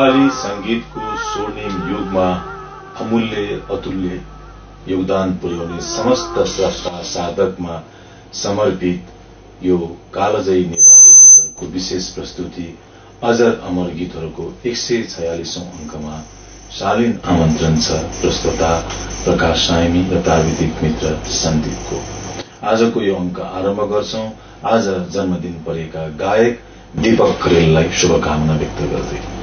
नेपाली संगीतको स्वर्णिम युगमा अमूल्य अतुल्य योगदान पुर्याउने समस्त स्रष्टा साधकमा समर्पित यो कालजयी नेपाली गीतहरूको विशेष प्रस्तुति अजर अमर गीतहरूको एक सय छयालिसौं अङ्कमा शालीन आमन्त्रण छ प्रस्तोता प्रकाश साइमी र प्राविधिक मित्र सन्दीपको आजको यो अङ्क आरम्भ गर्छौं आज जन्मदिन परेका गायक दीपक खरेललाई शुभकामना व्यक्त गर्दै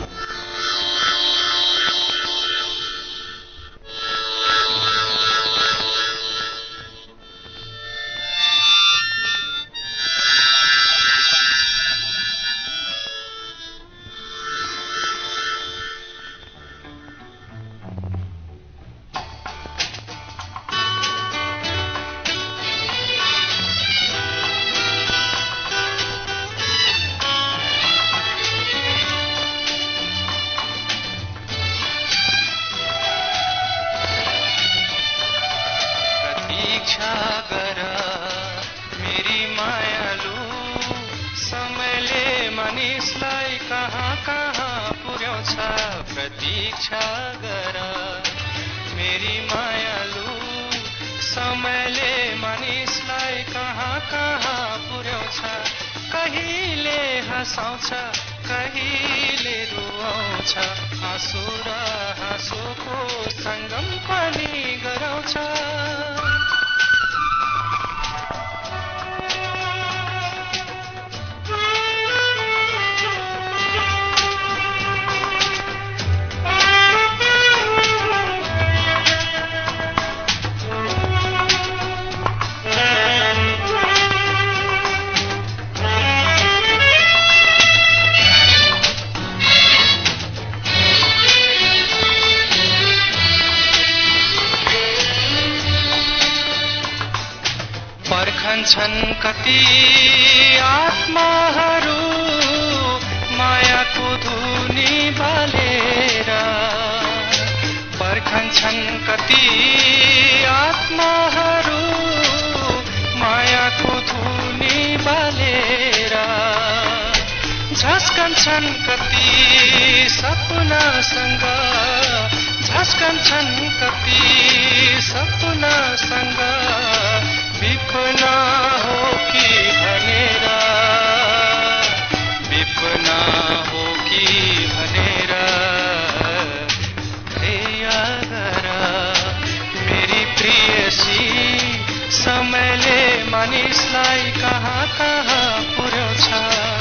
कति आत्माहरू मायाको धुनी बालेर पर्खन्छन् कति आत्माहरू मायाको धुनी बालेर झस्कन्छन् कति सपनासँग झस्कन्छन् कति सपनासँग। विपना हो कि भनेर? विपना हो कि भनेर? गर मेरी प्रियसी समयले मानिसलाई कहाँ कहाँ पुर्याउँछ?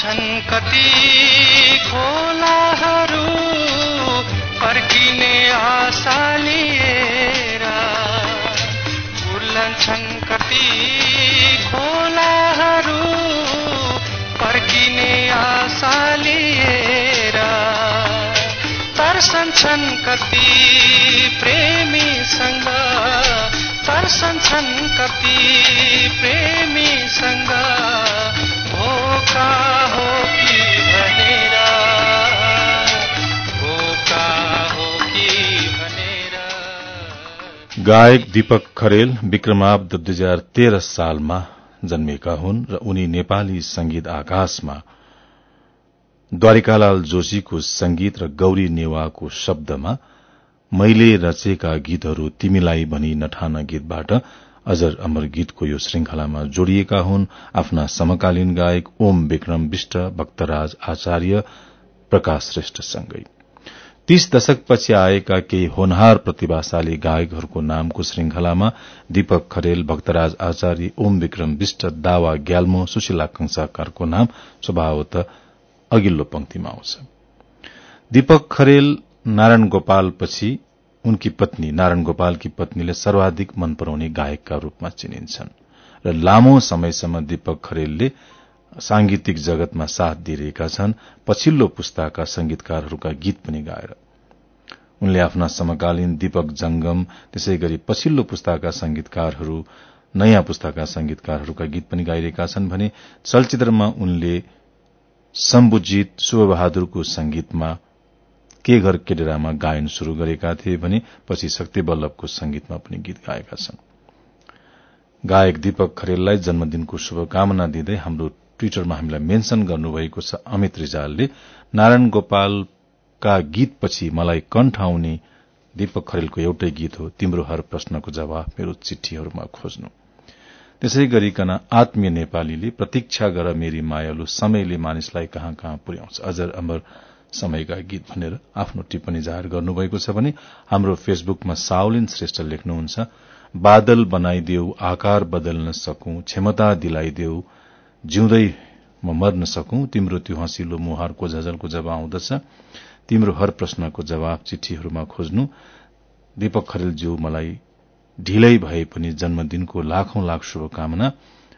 छन् कति खोलाहरू फर्किने आशा लिएर। छन् कति खोलाहरू फर्किने आशा लिएर। तर्सन्छन् कति प्रेमीसँग। तर्सन्छन् कति प्रेमीसँग। गायक दीपक खरेल विक्रमाब्द दुई हजार तेह्र सालमा जन्मेका हुन् र उनी नेपाली संगीत आकाशमा द्वारिकालाल जोशीको संगीत र गौरी नेवाको शब्दमा मैले रचेका गीतहरू तिमीलाई भनी नठान गीतबाट अजर अमर गीतको यो श्रृंखलामा जोडिएका हुन् आफ्ना समकालीन गायक ओम विक्रम विष्ट भक्तराज आचार्य प्रकाश श्रेष्ठसँगै तीस दशकपछि आएका केही होनहार प्रतिभाशाली गायकहरूको नामको श्रृंखलामा दीपक खरेल भक्तराज आचार्य ओम विक्रम विष्ट दावा ग्याल्मो सुशीला कंसाकारको नाम स्वभावत अघिल्लो पंक्तिमा आउँछ। दीपक खरेल नारायण गोपाल पछि उनकी पत्नी नारायण गोपालकी पत्नीले सर्वाधिक मन पराउने गायकका रूपमा चिनिन्छन् र लामो समयसम्म दीपक खरेलले सांगीतिक जगतमा साथ दिइरहेका छन् पछिल्लो पुस्ताका संगीतकारहरूका गीत पनि गाएर। उनले आफ्ना समकालीन दीपक जंगम त्यसै गरी पछिल्लो पुस्ताका संगीतकारहरू नयाँ पुस्ताका संगीतकारहरूका गीत पनि गाइरहेका छन् भने चलचित्रमा उनले शम्भुजीत शुभबहादुरको संगीतमा के घर केडेरामा गायन शुरू गरेका थिए भने पछि शक्ति बल्लभको संगीतमा पनि गीत गाएका छन्। गायक दीपक खरेललाई जन्मदिनको शुभकामना दिँदै हाम्रो ट्वीटरमा हामीलाई मेन्शन गर्नुभएको छ अमित रिजालले नारायण गोपालका गीतपछि मलाई कण्ठ आउने दीपक खरेलको एउटै गीत हो तिम्रो हर प्रश्नको जवाब मेरो चिठीहरूमा खोज्नु। त्यसै गरिकन आत्मीय नेपालीले प्रतीक्षा गर मेरी मायालु समयले मानिसलाई कहाँ कहाँ पुर्याउँछ। अजर अमर समयका गीत भनेर आफ्नो टिप्पणी जाहेर गर्नुभएको छ भने हाम्रो फेसबुकमा साउलिन श्रेष्ठ लेख्नुहुन्छ बादल बनाइदेऊ आकार बदल्न सकूं क्षमता दिलाइदेऊ जिउँदै म मर्न सकूं तिम्रो त्यो हँसिलो मुहारको झझलको जब आउँदछ तिम्रो हर प्रश्नको जवाब चिठीहरूमा खोज्नु दीपक खरेलज्यू मलाई ढिलै भए पनि जन्मदिनको लाखौं लाख शुभकामना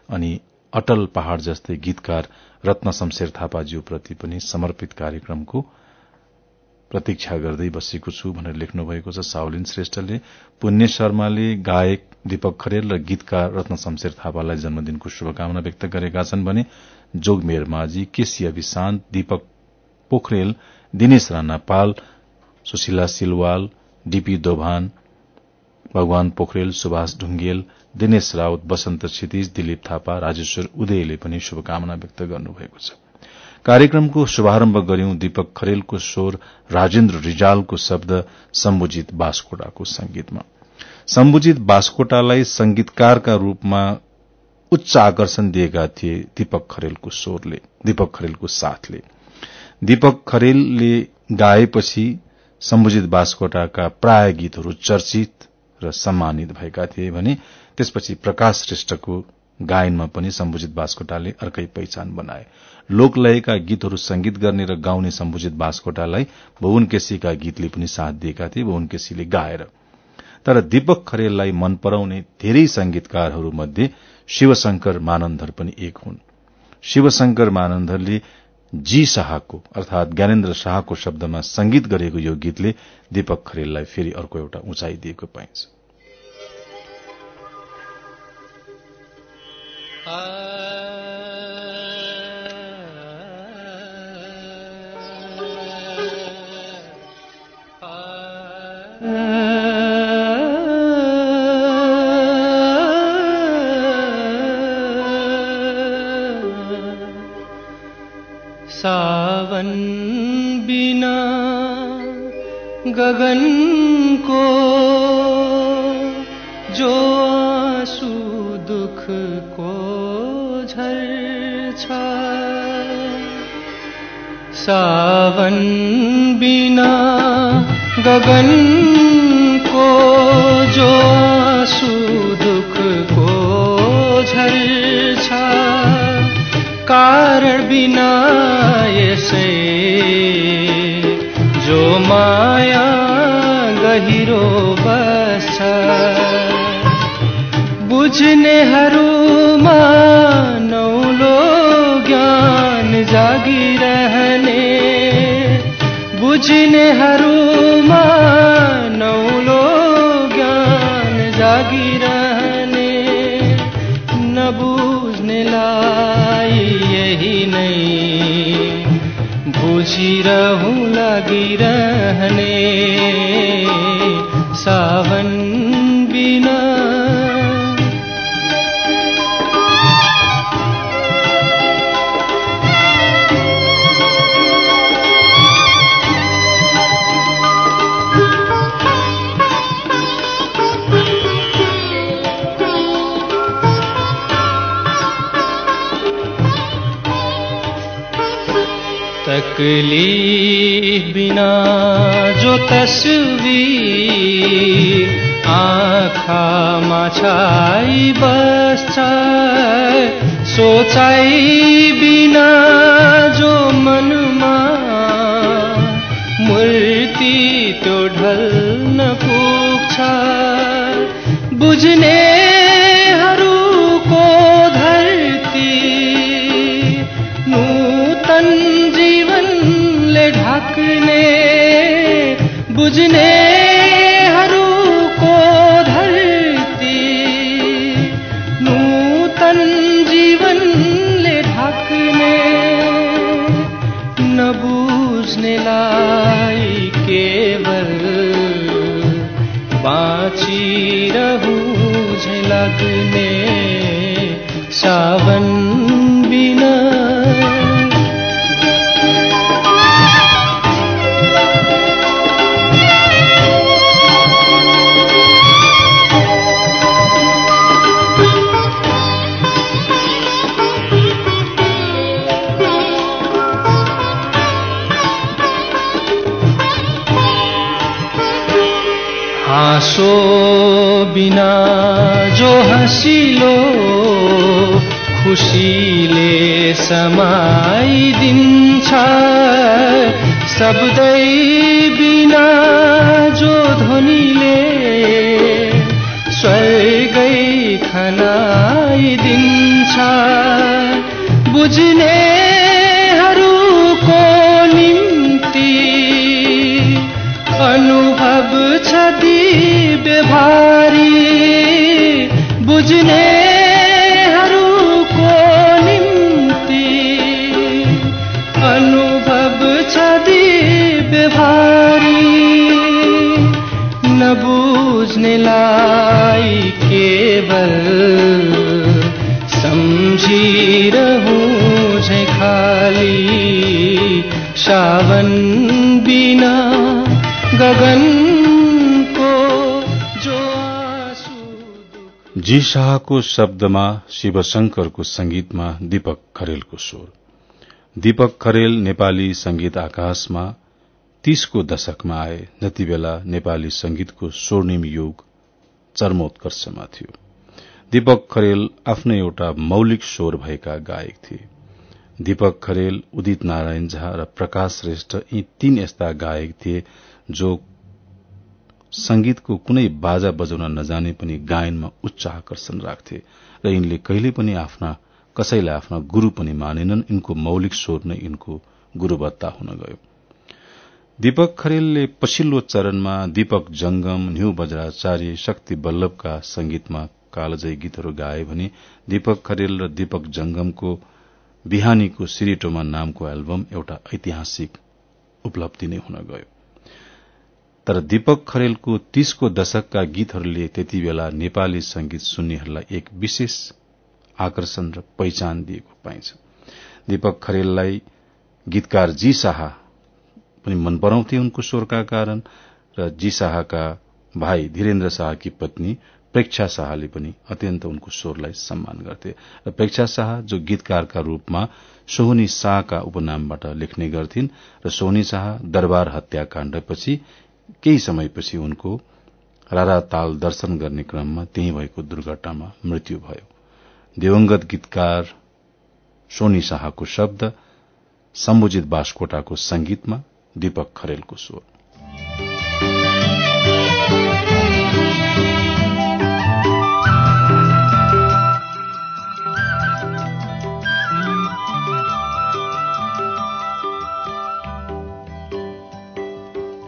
अनि अटल पहाड़ जस्तै गीतकार रत्न शमशेर थापाज्यूप्रति पनि समर्पित कार्यक्रमको प्रतीक्षा गर्दै बसेको छु भनेर लेख्नु भएको छ साउलिन श्रेष्ठले। पुण्य शर्माले गायक दीपक खरेल र गीतकार रत्न शमशेर थापालाई जन्मदिनको शुभकामना व्यक्त गरेका छन् भने जोगमेर माझी केसी अभिशान्त दीपक पोखरेल दिनेश राणा पाल सुशीला सिलवाल डीपी दोभान भगवान पोखरेल सुभाष ढुंगेल दिनेश राउत वसन्त क्षितिज दिलीप थापा राजेश्वर उदयले पनि शुभकामना व्यक्त गर्नुभएको छ। कार्यक्रमको शुभारम्भ गर्यौं दीपक खरेलको स्वर राजेन्द्र रिजालको शब्द सम्बुजित बास्कोटाको संगीतमा। सम्बुजित बास्कोटालाई संगीतकारका रूपमा उच्च आकर्षण दिएका थिए दीपक खरेलको स्वरले दीपक खरेलको साथले। दीपक खरेलले गाएपछि सम्बुजित बास्कोटाका प्राय गीतहरू चर्चित र सम्मानित भएका थिए भने त्यसपछि प्रकाश श्रेष्ठको गायनमा पनि सम्बुजित बास्कोटाले अर्कै पहिचान बनाए। लोकलयका गीतहरू संगीत गर्ने र गाउने सम्बुजित बास्कोटालाई भुवन केसीका गीतले पनि साथ दिएका थिए भुवन केसीले गाएर। तर दीपक खरेललाई मन पराउने धेरै संगीतकारहरू मध्ये शिवशंकर मानन्धर पनि एक हुन्। शिवशंकर मानन्धरले जी शाहको अर्थात ज्ञानेन्द्र शाहको शब्दमा संगीत गरेको यो गीतले दीपक खरेललाई फेरि अर्को एउटा उचाइ दिएको पाइन्छ। सावन बिना गगन को जो आँसू दुख सावन बिना गगन को जो आंसू दुख को झर कारण बिना यसै जो माया गहिरो बस्छ बुझ्नेहरूमा बुझ्नेहरूमा नौलो ज्ञान जागिरहने नबुझ्नेलाई यही नै बुझिरहँ लागिरहने सावन तकलीफ बिना जो तस्वीर आँखामा छाई बस्छ सोचाइ बिना जो मनमा मूर्ति त्यो ढल्न पुग्छ बुझ्नेहरूको जो हँसिलो खुसीले समाइदिन्छ शब्दै बिना जो ध्वनिले स्वर्गै खनाइदिन्छ बुझ्नेहरूको जी शाहको शब्दमा शिवशंकरको संगीतमा दीपक खरेलको स्वर। दीपक खरेल नेपाली संगीत आकाशमा तीसको दशकमा आए जति बेला नेपाली संगीतको स्वर्णिम युग चरमोत्कर्षमा थियो। दीपक खरेल आफ्नै एउटा मौलिक स्वर भएका गायक थिए। दीपक खरेल उदित नारायण झा र प्रकाश श्रेष्ठ यी तीन यस्ता गायक थिए जो संगीतको कुनै बाजा बजाउन नजाने पनि गायनमा उच्च आकर्षण राख्थे र यिनले कहिले पनि आफ्ना कसैलाई आफ्ना गुरू पनि मानेनन्। यिनको मौलिक स्वर नै यिनको गुरूवत्ता हुन गयो। दीपक खरेलले पछिल्लो चरणमा दीपक जंगम न्यू बज्राचार्य शक्ति वल्लभका संगीतमा कालजयी गीतहरू गाए भने दीपक खरेल र दीपक जंगमको बिहानीको सिरिटोमा नामको एल्बम एउटा ऐतिहासिक उपलब्धि नै हुन गयो। तर दीपक खरेलको तीसको दशकका गीतहरूले त्यति बेला नेपाली संगीत सुन्नेहरूलाई एक विशेष आकर्षण र पहिचान दिएको पाइन्छ। दीपक खरेललाई गीतकार जी शाह पनि मन पराउँथे उनको स्वरका कारण र जी शाहका भाइ धीरेन्द्र शाहकी पत्नी प्रेक्षा शाहले पनि अत्यन्त उनको स्वरलाई सम्मान गर्थे। र प्रेक्षा शाह जो गीतकारका रूपमा सोहनी शाहका उपनामबाट लेख्ने गर्थिन् र सोहनी शाह दरबार हत्याकाण्डपछि केही समयपछि उनको रारा ताल दर्शन गर्ने क्रममा त्यही भएको दुर्घटनामा मृत्यु भयो। दिवंगत गीतकार सोनी शाहको शब्द सम्बुजित बासकोटाको संगीतमा दीपक खरेलको स्वर।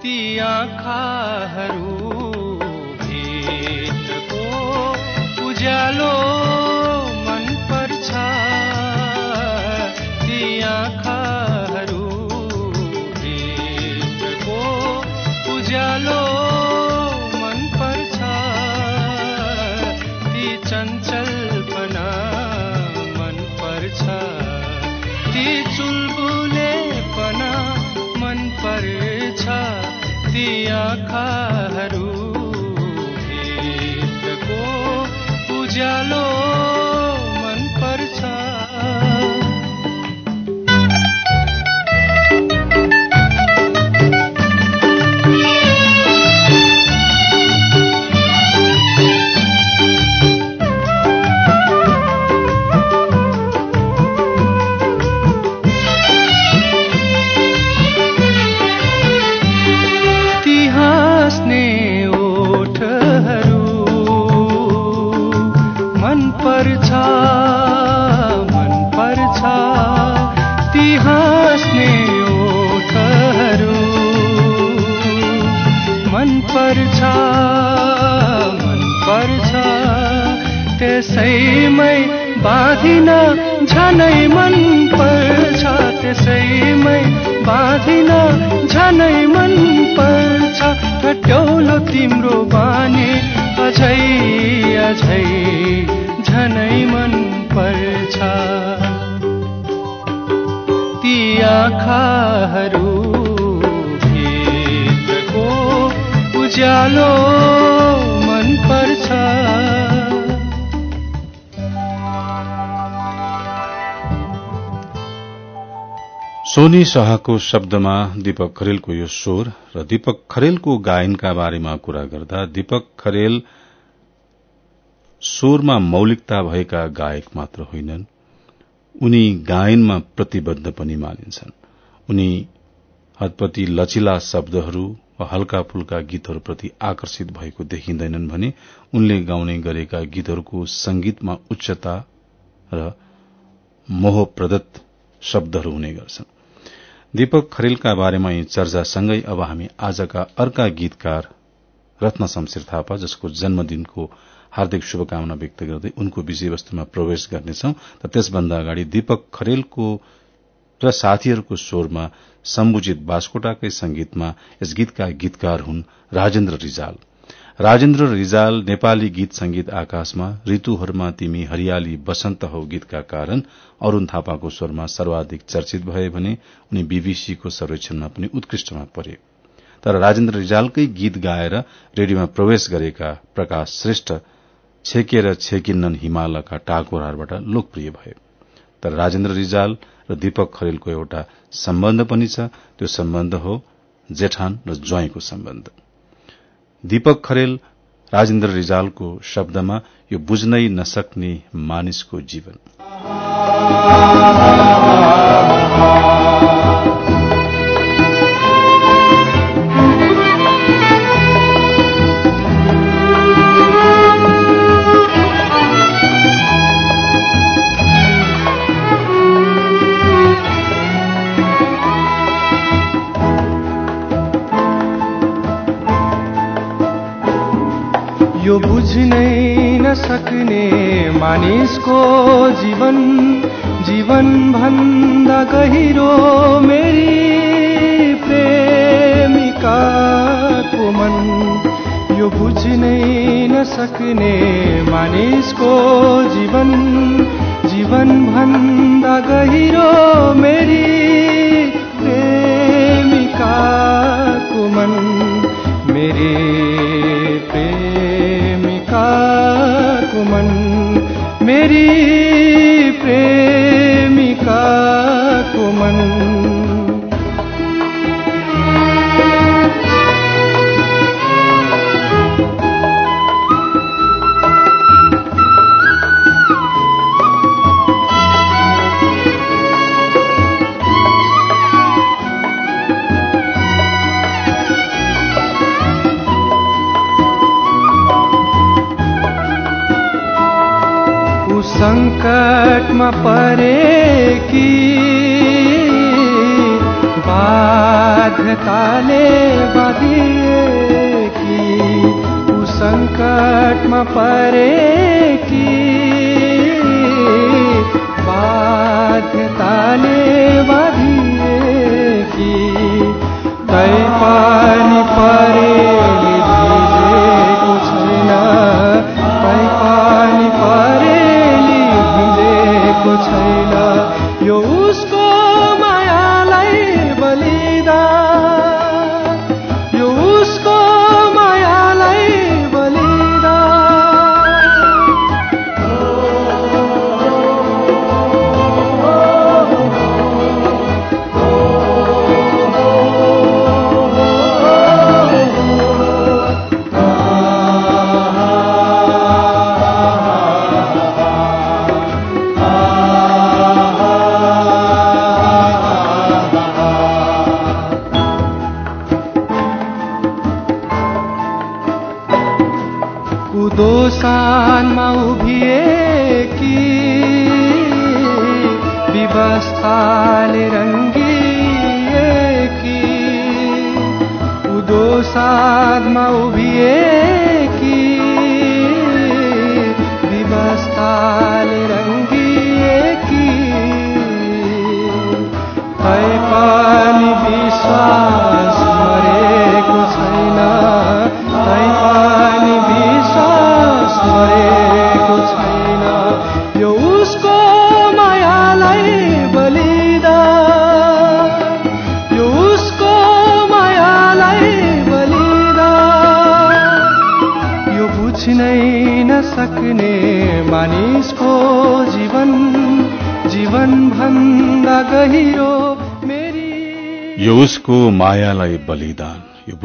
ती आँखाहरू त्यसैमै बाँधिन झनै मन पर्छ। त्यसैमै बाँधिन झनै मन पर्छ। ठट्यौलो तिम्रो बानी अझै अझै झनै मन पर्छ। ती आँखाहरू भित्रको उज्यालो सोनी शाहको शब्दमा दीपक खरेलको यो स्वर र दीपक खरेलको गायनका बारेमा कुरा गर्दा दीपक खरेल स्वरमा मौलिकता भएका गायक मात्र होइनन्। उनी गायनमा प्रतिबद्ध पनि मानिन्छन्। उनी हतपति लचिला शब्दहरू वा हल्का फुल्का गीतहरूप्रति आकर्षित भएको देखिँदैनन् भने उनले गाउने गरेका गीतहरूको संगीतमा उच्चता र मोहप्रदत्त शब्दहरू हुने गर्छन्। दीपक खरेलका बारेमा यी चर्चासँगै अब हामी आजका अर्का गीतकार रत्न शमशेर थापा जसको जन्मदिनको हार्दिक शुभकामना व्यक्त गर्दै उनको विषयवस्तुमा प्रवेश गर्नेछौ त त्यसभन्दा अगाडि दीपक खरेलको र साथीहरूको स्वरमा सम्बुजित बास्कोटाकै संगीतमा यस गीतका गीतकार हुन् राजेन्द्र रिजाल। राजेन्द्र रिजाल नेपाली गीत संगीत आकाशमा ऋतुहरूमा तिमी हरियाली बसन्त हौ गीतका कारण अरूण थापाको स्वरमा सर्वाधिक चर्चित भए भने उनी बीबीसीको सर्वेक्षणमा पनि उत्कृष्टमा परे। तर राजेन्द्र रिजालकै गीत गाएर रेडियोमा प्रवेश गरेका प्रकाश श्रेष्ठ छेकेर छेकिन्नन् हिमालका टाकोरहरूबाट लोकप्रिय भए। तर राजेन्द्र रिजाल र दीपक खरेलको एउटा सम्बन्ध पनि छ। त्यो सम्बन्ध हो जेठान र ज्वाइँको सम्बन्ध। दीपक खरेल राजेन्द्र रिजालको शब्दमा यो बुझ्नै नसक्ने मानिसको जीवन। यो बुझ्नै नसक्ने मानिसको जीवन जीवन भन्दा गहिरो मेरी प्रेमिकाको मन। यो बुझ्नै नसक्ने मानिसको जीवन जीवन भन्दा गहिरो मेरी प्रेमिकाको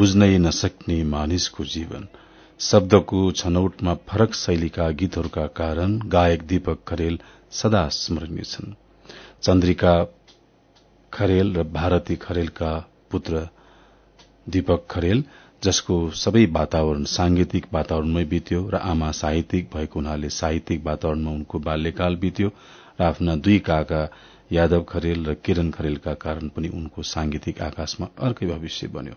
बुझ्नै नसक्ने मानिसको जीवन। शब्दको छनौटमा फरक शैलीका गीतहरूका कारण गायक दीपक खरेल सदा स्मरणीय छन्। चन्द्रिका खरेल र भारती खरेलका पुत्र दीपक खरेल जसको सबै वातावरण सांगीतिक वातावरणमै बित्यो र आमा साहित्यिक भएको हुनाले साहित्यिक वातावरणमा उनको बाल्यकाल बित्यो र आफ्ना दुई काका यादव खरेल र किरण खरेलका कारण पनि उनको सांगीतिक आकाशमा अर्कै भविष्य बन्यो।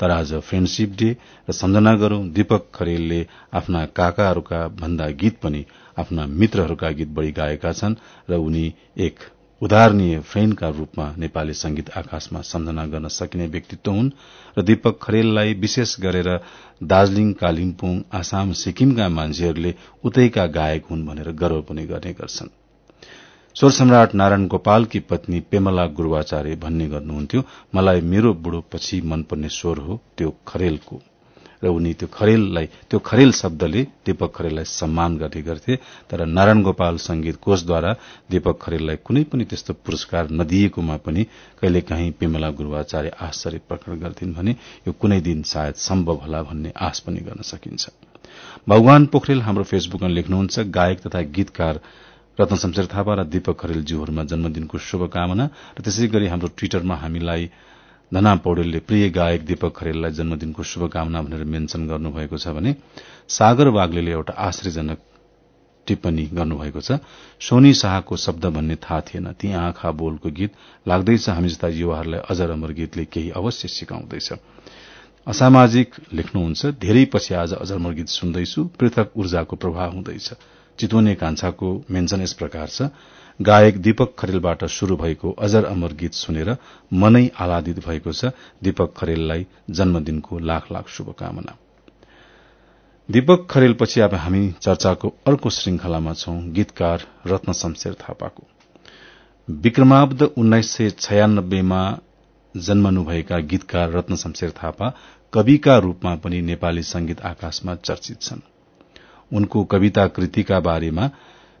तर आज फ्रेण्डशिप डे र सम्झना गरौं दीपक खरेलले आफ्ना काकाहरूका भन्दा गीत पनि आफ्ना मित्रहरूका गीत बढ़ी गाएका छन् र उनी एक उदाहरणीय फ्रेण्डका रूपमा नेपाली संगीत आकाशमा सम्झना गर्न सकिने व्यक्तित्व हुन् र दीपक खरेललाई विशेष गरेर दार्जीलिङ कालिम्पोङ आसाम सिक्किमका मान्छेहरूले उतैका गायक हुन् भनेर गर्व पनि गर्ने गर्छन्। स्वर सम्राट नारायण गोपालकी पत्नी पेमला गुरूवाचार्य भन्ने गर्नुहुन्थ्यो। मलाई मेरो बुढोपछि मनपर्ने स्वर हो त्यो खरेलको। र उनी त्यो खरेललाई त्यो खरेल शब्दले दीपक खरेललाई सम्मान गर्ने गर्थे। तर नारायण गोपाल संगीत कोषद्वारा दीपक खरेललाई कुनै पनि त्यस्तो पुरस्कार नदिएकोमा पनि कहिलेकाहीँ पेमला गुरूवाचार्य आश्चर्य प्रकट गर्थिन् भने यो कुनै दिन सायद सम्भव होला भन्ने आश पनि गर्न सकिन्छ। भगवान पोखरेल हाम्रो फेसबुकमा लेख्नुहुन्छ गायक तथा गीतकार रत्न शमशेर थापा र दीपक खरेलज्यूहरूमा जन्मदिनको शुभकामना र त्यसै गरी हाम्रो ट्वीटरमा हामीलाई धना पौडेलले प्रिय गायक दीपक खरेललाई जन्मदिनको शुभकामना भनेर मेन्शन गर्नुभएको छ भने सागर वाग्ले एउटा आश्चर्यजनक टिप्पणी गर्नुभएको छ। सोनी शाहको शब्द भन्ने थाहा थिएन। ती आँखा बोलको गीत लाग्दैछ। हामी जस्ता युवाहरूलाई अजर अमर गीतले केही अवश्य सिकाउँदैछ। असामाजिक लेख्नुहुन्छ। धेरै पछि आज अजरमर गीत सुन्दैछु। पृथक ऊर्जाको प्रभाव हुँदैछ। चितवने कान्छाको मेन्सन यस प्रकार छ। गायक दीपक खरेलबाट शुरू भएको अजर अमर गीत सुनेर मनै आह्लादित भएको छ। दीपक खरेललाई जन्मदिनको लाख लाख शुभकामना। दीपक खरेलपछि अब हामी चर्चाको अर्को श्रृंखलामा छौं गीतकार रत्न शमशेर थापाको। विक्रमाब्द उन्नाइस सय छयानब्बेमा जन्मनुभएका गीतकार रत्न शमशेर थापा कविका रूपमा पनि नेपाली संगीत आकाशमा चर्चित छन्। उनको कविता कृतिका बारेमा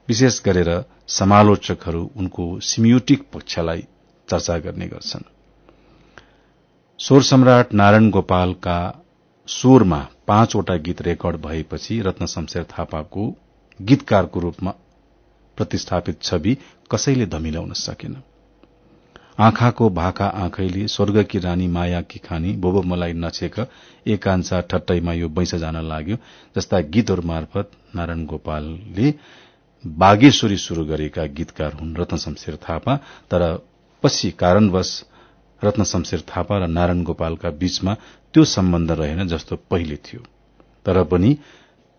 विशेष गरेर समालोचकहरू उनको सिम्योटिक पक्षलाई चर्चा गर्ने गर्छन्। स्वर सम्राट नारायण गोपालका स्वरमा पाँचवटा गीत रेकर्ड भएपछि रत्न शमशेर थापाको गीतकारको रूपमा प्रतिष्ठापित छवि कसैले धमिलाउन सकेन। आँखाको भाका आँखैले स्वर्गकी रानी माया कि खानी बोबो मलाई नछेक एकांशा ठट्टैमा यो बैंस जान लाग्यो जस्ता गीतहरू मार्फत नारायण गोपालले बागेश्वरी शुरू गरेका गीतकार हुन् रत्न शमशेर थापा तर पछि कारणवश रत्न शमशेर थापा र नारायण गोपालका बीचमा त्यो सम्बन्ध रहेन जस्तो पहिले थियो। तर पनि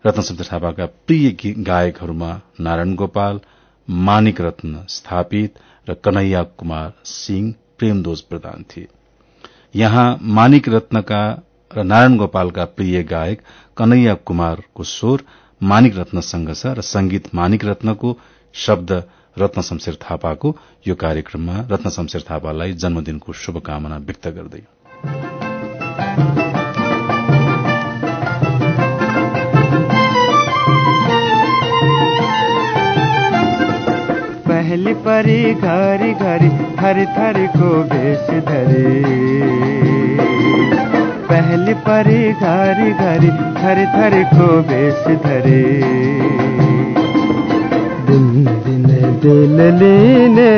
रत्न शमशेर थापाका प्रिय गायकहरूमा नारायण गोपाल मानिक रत्न स्थापित र कन्हैया कुमार सिंह प्रेमदोज प्रधान थिए यहाँ मानिक रत्नका र नारायण गोपालका प्रिय गायक कन्हैया कुमारको स्वर मानिक रत्नसँग छ र संगीत मानिक रत्नको शब्द रत्न शमशेर थापाको यो कार्यक्रममा रत्न शमशेर थापालाई जन्मदिनको शुभकामना व्यक्त गर्दै। पहली परी घरी घरी थर थर को भेष धरे। पहली परी घरी घरी थर थर को भेष धरे। दिन दिन दिल लेने,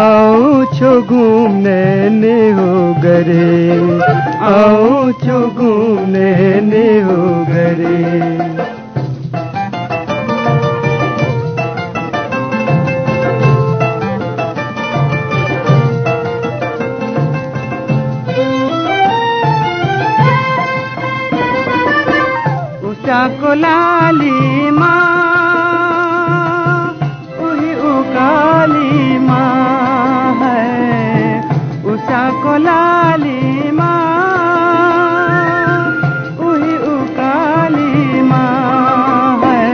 आओ छो घूमने ने हो गरे आओ छो घूमने ने हो गरे उषाको लालीमा उही उकालीमा है। उषाको लालीमा उही उकालीमा है।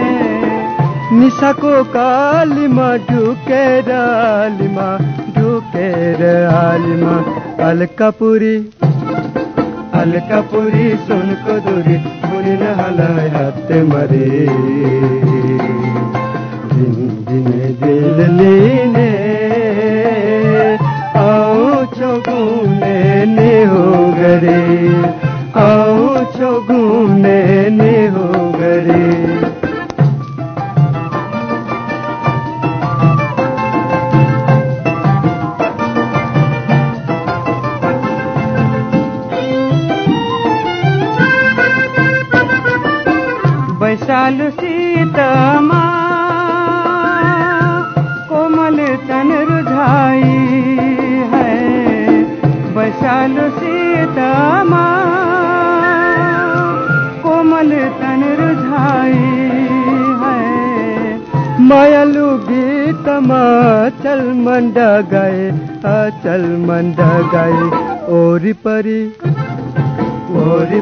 निसाको कालीमा ढुकेर आलीमा ढुकेर आलीमा अलकापुरी अलकापुरी सुनको दुरी। बुनिन हलाई हाते मरे दिन दिने दिल लिने आउँछौ घुम्ने नि हो गरे आउँछौ घुम्ने गए ओरी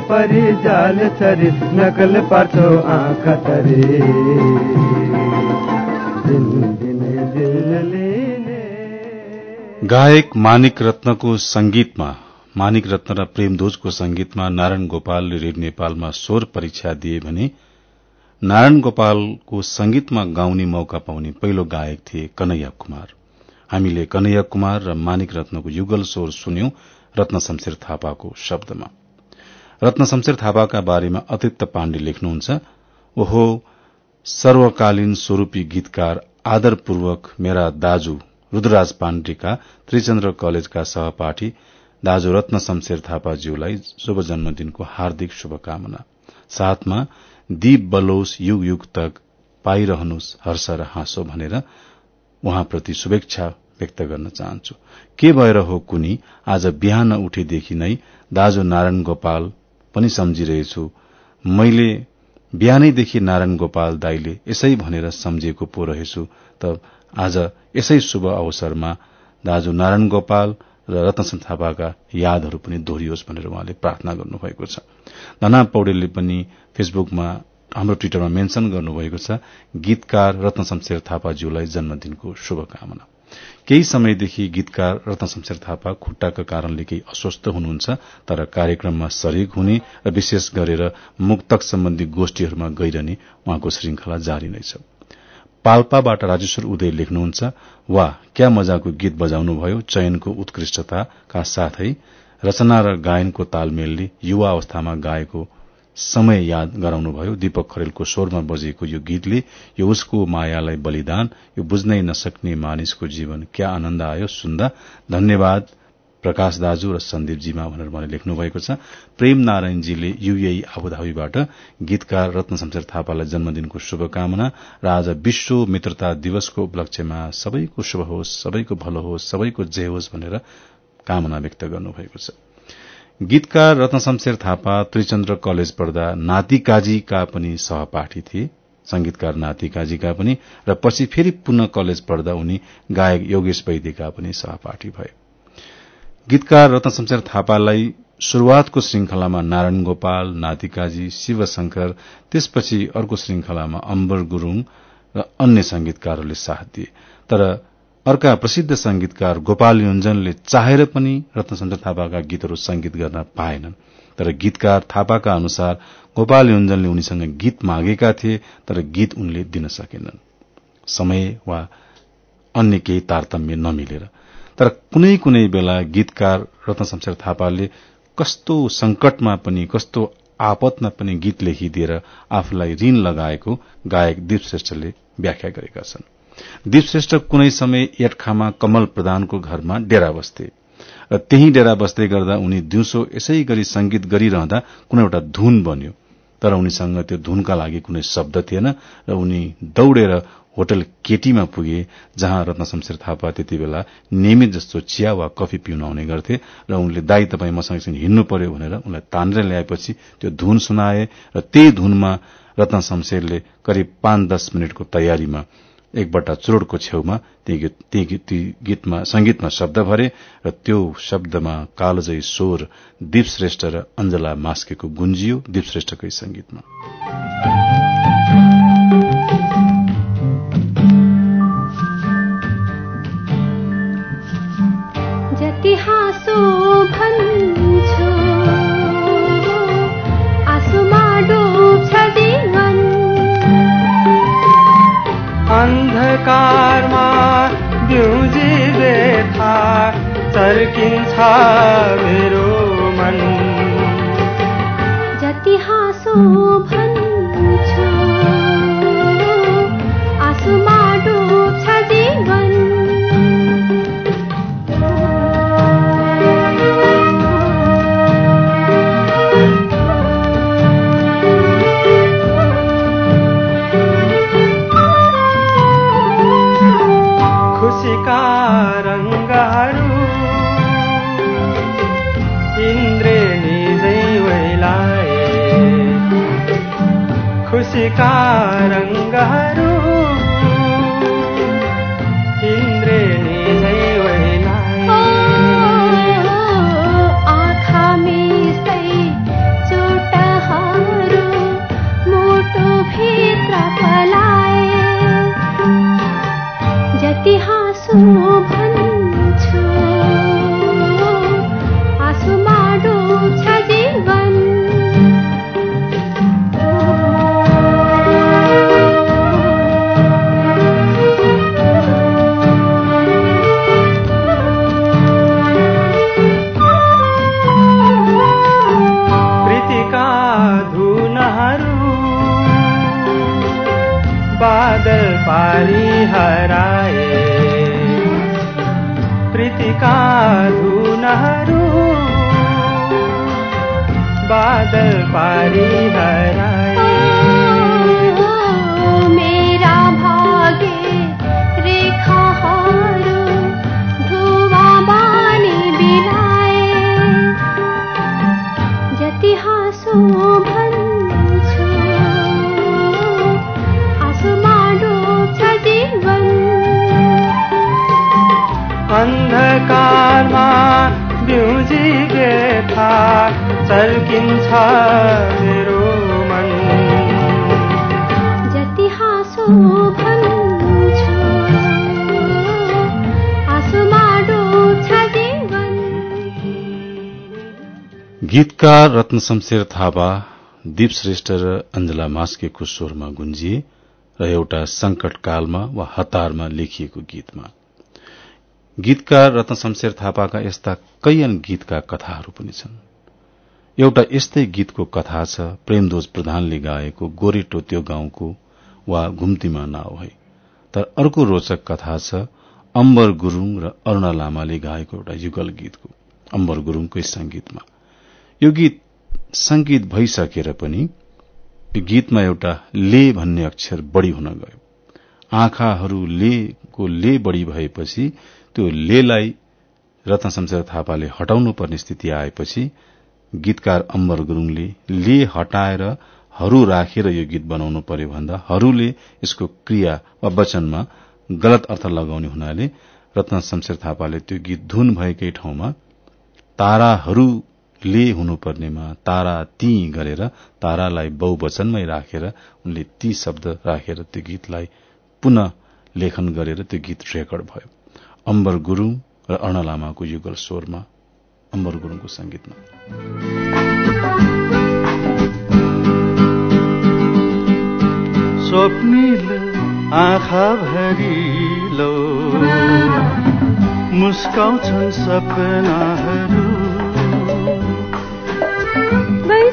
परी जाल छरी नकल पार्छौ आँखा तरी। गायक मानिक रत्नको संगीतमा मानिक रत्न र प्रेमध्वजको संगीतमा नारायण गोपालले रेडियो नेपालमा स्वर परीक्षा दिए भने नारायण गोपालको संगीतमा गाउने मौका पाउने पहिलो गायक थिए कन्हैया कुमार। हामीले कन्हैया कुमार र मानिक रत्नको युगल स्वर सुन्यौं रत्न शमशेर थापाको शब्दमा। रत्न शमशेर थापाका बारेमा अतिरिक्त पाण्डे लेख्नुहुन्छ ओहो सर्वकालीन स्वरूपी गीतकार आदरपूर्वक मेरा दाजु रुद्रराज पाण्डेका त्रिचन्द्र कलेजका सहपाठी दाजु रत्न शमशेर थापाज्यूलाई शुभ जन्मदिनको हार्दिक शुभकामना। साथमा दीप बलोस युग युग तक पाइरहनुहोस् हर्ष र हाँसो भनेर उहाँप्रति शुभेच्छा व्यक्त गर्न चाहन्छु। के भएर हो कुनी? आज बिहान उठेदेखि नै दाजु नारायण गोपाल पनि सम्झिरहेछु। मैले बिहानैदेखि नारायण गोपाल दाईले यसै भनेर सम्झिएको पो रहेछु। त आज यसै शुभ अवसरमा दाजु नारायण गोपाल र रत्नसन थापाका यादहरू पनि दोहोरियोस् भनेर उहाँले प्रार्थना गर्नुभएको छ। धना पौडेलले पनि फेसबुकमा हाम्रो ट्विटरमा मेन्शन गर्नुभएको छ गीतकार रत्न शमशेर थापाज्यूलाई जन्मदिनको शुभकामना। केही समयदेखि गीतकार रत्न शमशेर थापा खुट्टाका कारणले केही अस्वस्थ हुनुहुन्छ तर कार्यक्रममा शरीक हुने र विशेष गरेर मुक्तक सम्बन्धी गोष्ठीहरूमा गइरहने उहाँको श्रृंखला जारी नै छ। पाल्पाबाट राजेश्वर उदय लेख्नुहुन्छ वा क्या मजाको गीत बजाउनुभयो चयनको उत्कृष्टताका साथै रचना र गायनको तालमेलले युवा अवस्थामा गाएको समय याद गराउनुभयो। दीपक खरेलको स्वरमा बजेको यो गीतले यो उसको मायालाई बलिदान यो बुझ्नै नसक्ने मानिसको जीवन क्या आनन्द आयो? सुन्दा धन्यवाद प्रकाश दाजु र सन्दीपजीमा भनेर उहाँले लेख्नु भएको छ। प्रेम नारायणजीले युएई आबुधाबीबाट गीतकार रत्न शमशेर थापालाई जन्मदिनको शुभकामना र आज विश्व मित्रता दिवसको उपलक्ष्यमा सबैको शुभ होस् सबैको भलो होस् सबैको जय होस् भनेर कामना व्यक्त गर्नुभएको छ। गीतकार रत्न शमशेर थापा त्रिचन्द्र कलेज पढ्दा नातिकाजीका पनि सहपाठी थिए। संगीतकार नातिकाजीका पनि र पछि फेरि पुनः कलेज पढ्दा उनी गायक योगेश वैद्यका पनि सहपाठी भए। गीतकार रत्न शमशेर थापालाई शुरूआतको श्रृंखलामा नारायण गोपाल नातिकाजी शिवशंकर त्यसपछि अर्को श्रृंखलामा अम्बर गुरूङ र अन्य संगीतकारहरूले साथ दिए। तर अर्का प्रसिद्ध संगीतकार गोपाल योन्जनले चाहेर पनि रत्नचन्द्र थापाका गीतहरू संगीत गर्न पाएनन्। तर गीतकार थापाका अनुसार गोपाल योन्जनले उनीसँग गीत मागेका थिए तर गीत उनले दिन सकेनन्। समय वा अन्य केही तारतम्य नमिलेर। तर कुनै कुनै बेला गीतकार रत्न शमशेर थापाले कस्तो संकटमा पनि कस्तो आपतमा पनि गीत लेखिदिएर आफूलाई ऋण लगाएको गायक दीप श्रेष्ठले व्याख्या गरेका छन्। दीप श्रेष्ठ कुनै समय एटखामा कमल प्रधानको घरमा डेरा बस्थे र त्यही डेरा बस्दै गर्दा उनी दिउँसो यसै गरी संगीत गरिरहँदा कुनै एउटा धुन बन्यो। तर उनीसँग त्यो धुनका लागि कुनै शब्द थिएन र उनी दौड़ेर होटल केटीमा पुगे जहाँ रत्न शमशेर थापा त्यति बेला नियमित जस्तो चिया वा कफी पिउन आउने गर्थे र उनले दाई तपाईँ मसँग हिँड्नु पर्यो भनेर उनलाई तानेर ल्याएपछि त्यो धुन सुनाए र त्यही धुनमा रत्न शमशेरले करिब पाँच दस मिनटको तयारीमा एकबट्टा चुरोडको छेउमा गीतमा संगीतमा शब्द भरे र त्यो शब्दमा कालजयी स्वर दीप श्रेष्ठ र अञ्जला मास्केको गुन्जियो दीप श्रेष्ठकै संगीतमा अन्धकारमा बिउजी बेथा चर्किन्छ मेरो मन। जति हाँसो खुसीका बादल पारी हराए गीतकार रत्न शमशेर थापा दीप श्रेष्ठ र अञ्जला मास्केको स्वरमा गुन्जिए र एउटा संकटकालमा वा हतारमा लेखिएको गीतमा। गीतकार रत्न शमशेर थापाका यस्ता कैयन गीतका कथाहरू पनि छन्। एउटा यस्तै गीतको कथा छ प्रेमदोज प्रधानले गाएको गोरेटो त्यो गाउँको वा घुम्तीमा नाउँ है। तर अर्को रोचक कथा छ अम्बर गुरूङ र अरूणा लामाले गाएको एउटा युगल गीतको अम्बर गुरूङकै संगीतमा यो गीत संगीत भइसकेर पनि गीतमा एउटा ले भन्ने अक्षर बढ़ी हुन गयो। आँखाहरू लेको ले बढ़ी भएपछि त्यो लेलाई रत्न शमशेर थापाले हटाउनु पर्ने स्थिति आएपछि गीतकार अम्बर गुरूङले ले हटाएर हरू राखेर यो गीत बनाउनु पर्यो भन्दा हरूले यसको क्रिया वा वचनमा गलत अर्थ लगाउने हुनाले रत्न शमशेर थापाले त्यो गीत धुन भएकै ठाउँमा ताराहरूले हुनुपर्नेमा तारा ती गरेर तारालाई बहुवचनमै राखेर उनले ती शब्द राखेर त्यो गीतलाई पुनः लेखन गरेर त्यो गीत रेकर्ड भयो। अम्बर गुरूङ र अर्ण लामाको युगल स्वरमा अम्बर गुरूङको संगीतमा आँखा भरिलो मुस्काउँछन् सपनाहरू।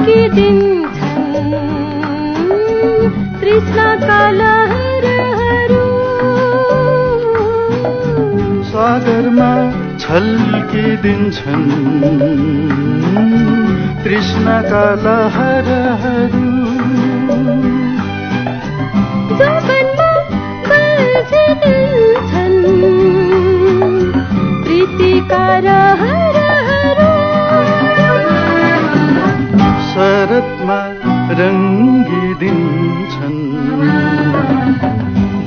के दिन छन् फर्किदिन्छन् का लहरहरू सागरमा छल्किदिन्छन् तृष्णाका लहरहरू जपनमा बसिदिन्छन् प्रीतिका रहर रङ्गिदिन्छन्।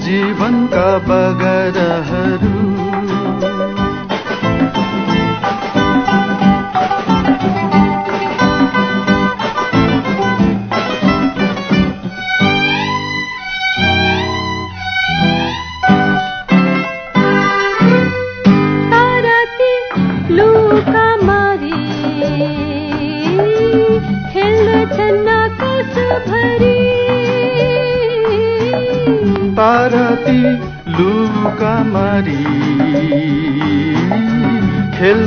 जीवनका बगरहरू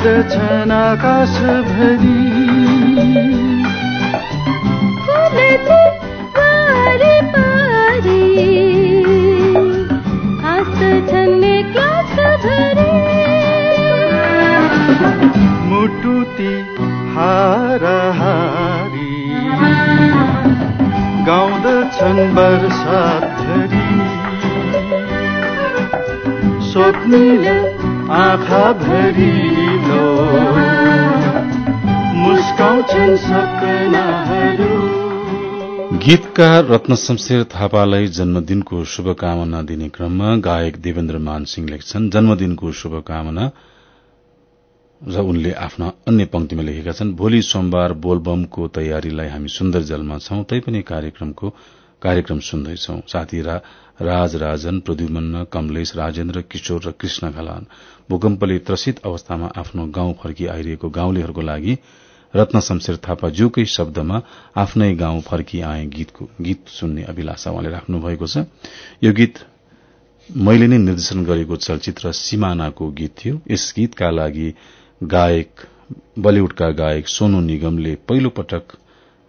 खेल्दछन् आकाशभरि मुटुती हाराहारी। गाउँदछन् वर्षाधरी स्वप्निल आँखा गीतकार रत्न शमशेर थापालाई जन्मदिनको शुभकामना दिने क्रममा गायक देवेन्द्र मान सिंह लेख्छन् जन्मदिनको शुभकामना र उनले आफ्ना अन्य पंक्तिमा लेखेका छन्। भोलि सोमबार बोलबमको तयारीलाई हामी सुन्दर जलमा छौं तैपनि कार्यक्रमको कार्यक्रम सुन्दैछौ। साथी रा, राज राजन प्रद्युमन्न कमलेश राजेन्द्र किशोर र कृष्ण घलान। भूकम्पले त्रसित अवस्थामा आफ्नो गाउँ फर्की आइरहेको गाउँलेहरूको लागि रत्न शमशेर थापा ज्यूकै शब्दमा आफ्नै गाउँ फर्की आए गीतको गीत सुन्ने अभिलाषा उहाँले राख्नु भएको छ। यो गीत मैले नै निर्देशन गरेको चलचित्र सिमानाको गीत थियो। यस गीतका लागि गायक बलिउडका गायक सोनु निगमले पहिलो पटक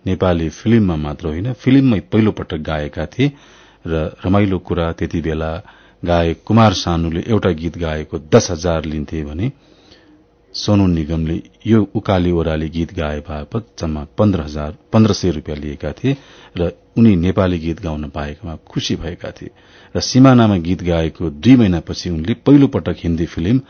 नेपाली फिल्ममा मात्र होइन फिल्ममै पहिलो पटक गाएका थिए र रमाइलो कुरा त्यति बेला गायक कुमार सानुले एउटा गीत गाएको दस हजार लिन्थे भने सोनु निगमले यो उकाली ओह्राली गीत गाए बापत जम्मा पन्ध्र हजार पन्ध्र सय रुपियाँ लिएका थिए र उनी नेपाली गीत गाउन पाएकामा खुशी भएका थिए र सिमानामा गीत गाएको दुई महिनापछि उनले पहिलो पटक हिन्दी फिल्म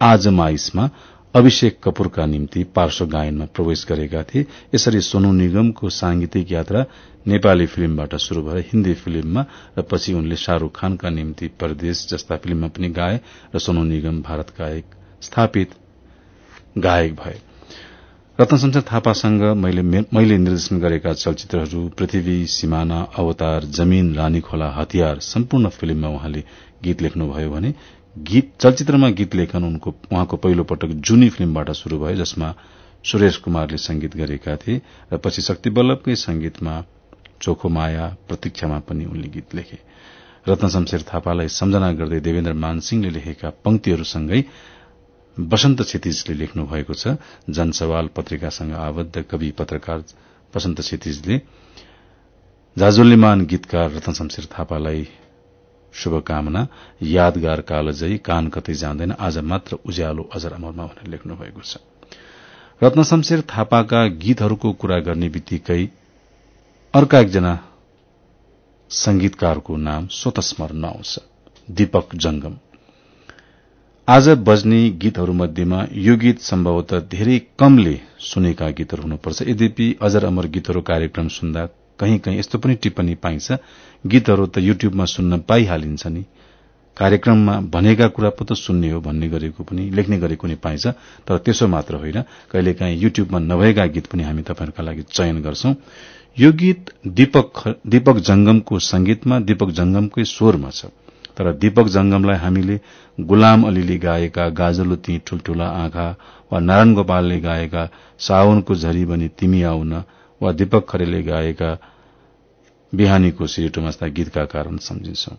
आजमाइसमा अभिषेक कपूरका निम्ति पार्श्व गायनमा प्रवेश गरेका थिए। यसरी सोनु निगमको सांगीतिक यात्रा नेपाली फिल्मबाट शुरू भएर हिन्दी फिल्ममा र पछि उनले शाहरूख खानका निम्ति परदेश जस्ता फिल्ममा पनि गाए र सोनु निगम भारतका एक स्थापित गायक भए। रत्न शमशेर थापासँग मैले निर्देशन गरेका चलचित्रहरू पृथ्वी सिमाना अवतार जमीन रानी खोला हतियार सम्पूर्ण फिल्ममा उहाँले गीत लेख्नुभयो भने गीत चलचित्रमा गीत लेखन उनको उहाँको पहिलो पटक जुनी फिल्मबाट शुरू भयो जसमा सुरेश कुमारले संगीत गरेका थिए र पछि शक्ति बल्लभकै संगीतमा चोखो माया प्रतीक्षामा पनि उनले गीत लेखे। रत्न शमशेर थापालाई सम्झना गर्दै देवेन्द्र मानसिंहले लेखेका पंक्तिहरूसँगै वसन्त क्षितिजले लेख्नु भएको छ। जनसवाल पत्रिकासँग आबद्ध कवि पत्रकार वसन्त क्षितिजले जाजुल्यमान गीतकार रत्न शमशेर थापालाई शुभकामना। यादगार कालजयी कान कतै जाँदैन आज मात्र उज्यालो अजर अमरमा भनेर लेख्नु भएको छ। रत्न शमशेर थापाका गीतहरूको कुरा गर्ने बित्तिकै अर्का एकजना संगीतकारको नाम स्वत स्मरण आउँछ दीपक जंगम। आज बज्ने गीतहरूमध्येमा यो गीत सम्भवतः धेरै कमले सुनेका गीतहरू हुनुपर्छ। यद्यपि अजर अमर गीतहरू कार्यक्रम सुन्दा कहीँ कहीँ यस्तो पनि टिप्पणी पाइन्छ। गीतहरू त युट्युबमा सुन्न पाइहालिन्छ नि। कार्यक्रममा भनेका कुरा पो त सुन्ने हो भन्ने गरेको पनि लेख्ने गरेको नि पाइन्छ। तर त्यसो मात्र होइन। कहिलेकाहीँ युट्युबमा नभएका गीत पनि हामी तपाईँहरूका लागि चयन गर्छौं। यो गीत दीपक दीपक जंगमको संगीतमा दीपक जंगमकै स्वरमा छ। तर दीपक जंगमलाई हामीले गुलाम अलीले गाएका गाजलो ती ठूल्ठूला आँखा वा नारायण गोपालले गाएका साउनको झरी बनी तिमी आउन वा दीपक खरेले गाएका बिहानीको सिरिटोमा जस्ता गीतका कारण सम्झिन्छौं।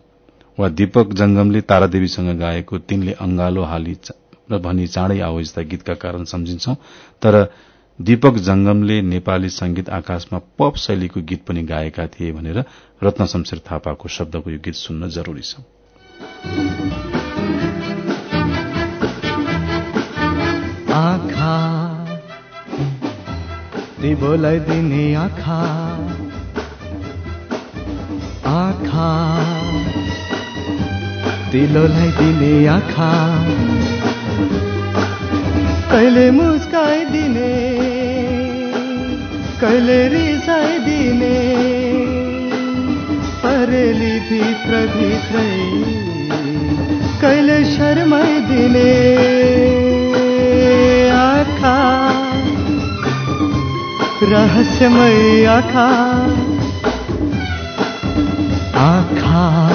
वा दीपक जंगमले तारादेवीसँग गाएको तिनले अंगालो हाली र भनी चाँडै आओ जस्ता गीतका कारण सम्झिन्छौं। तर दीपक जंगमले नेपाली संगीत आकाशमा पप शैलीको गीत पनि गाएका थिए भनेर रत्न शमशेर थापाको शब्दको यो गीत सुन्न जरूरी छ। दिबोलाई दिने आँखा। आँखा। दिलोलाई दिने आँखा। कहिले मुस्काइदिने कहिले रिसाइदिने। परेली भित्र भित्रै कहिले शर्माइदिने। रहस्यमय आखा। आँखा।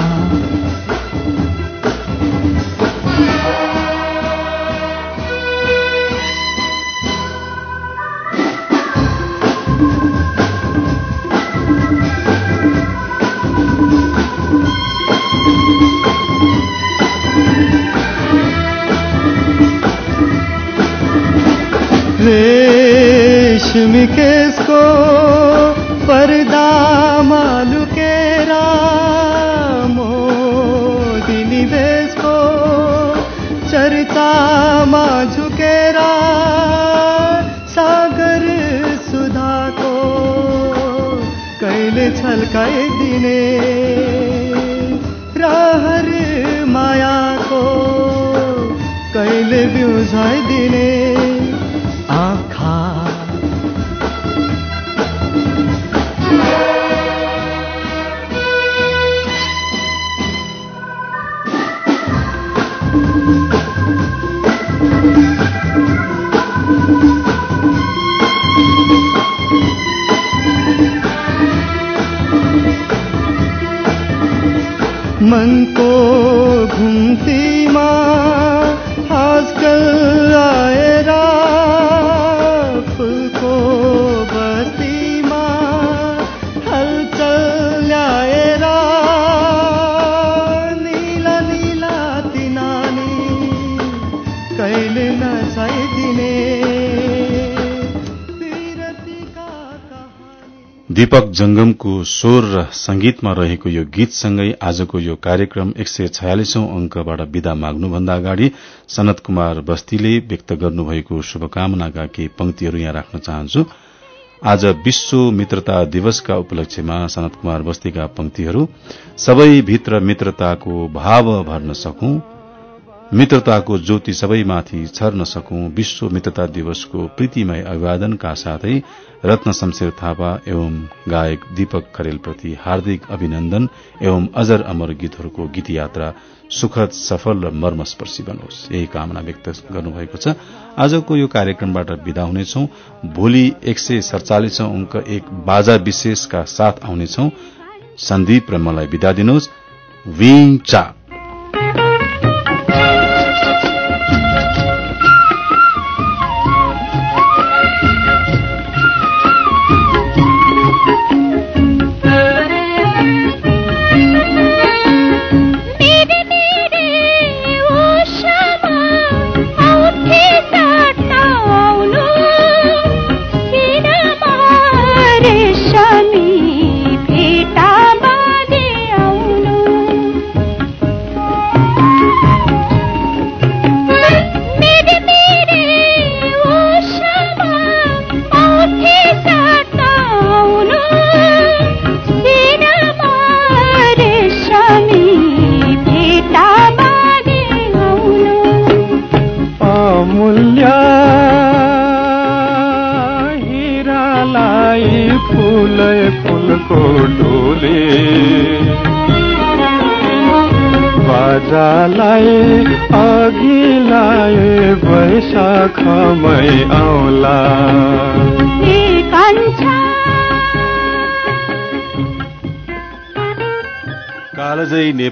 रेशमी केसको पर्दा मालुकेरा मोदिनी भेषको चर्चामा झुकेरा सागर सुधाको कहिले छल्काइदिने रहर मायाको कहिले बिउझाइदिने मनको दीपक जंगमको स्वर र संगीतमा रहेको यो गीतसँगै आजको यो कार्यक्रम एक सय छयालिसौं अंकबाट विदा माग्नुभन्दा अगाडि सनत कुमार बस्तीले व्यक्त गर्नुभएको शुभकामनाका केही पंक्तिहरू यहाँ राख्न चाहन्छु। आज विश्व मित्रता दिवसका उपलक्ष्यमा सनत कुमार बस्तीका पंक्तिहरू सबै भित्र मित्रताको भाव भर्न सकौं। मित्रताको ज्योति सबैमाथि छर्न सकौं विश्व मित्रता दिवसको प्रीतिमय अभिवादनका साथै रत्न शमशेर थापा एवं गायक दीपक खरेलप्रति हार्दिक अभिनन्दन एवं अजर अमर गीतहरूको गीत यात्रा सुखद सफल र मर्मस्पर्शी बनोस्। यही कामना व्यक्त गर्नुभएको छ। आजको यो कार्यक्रमबाट विदा हुनेछौ। भोलि एक सय सड़चालिसौं अंक एक बाजा विशेषका साथ आउनेछौ। सन्दीप र मलाई विदा दिनुहोस्।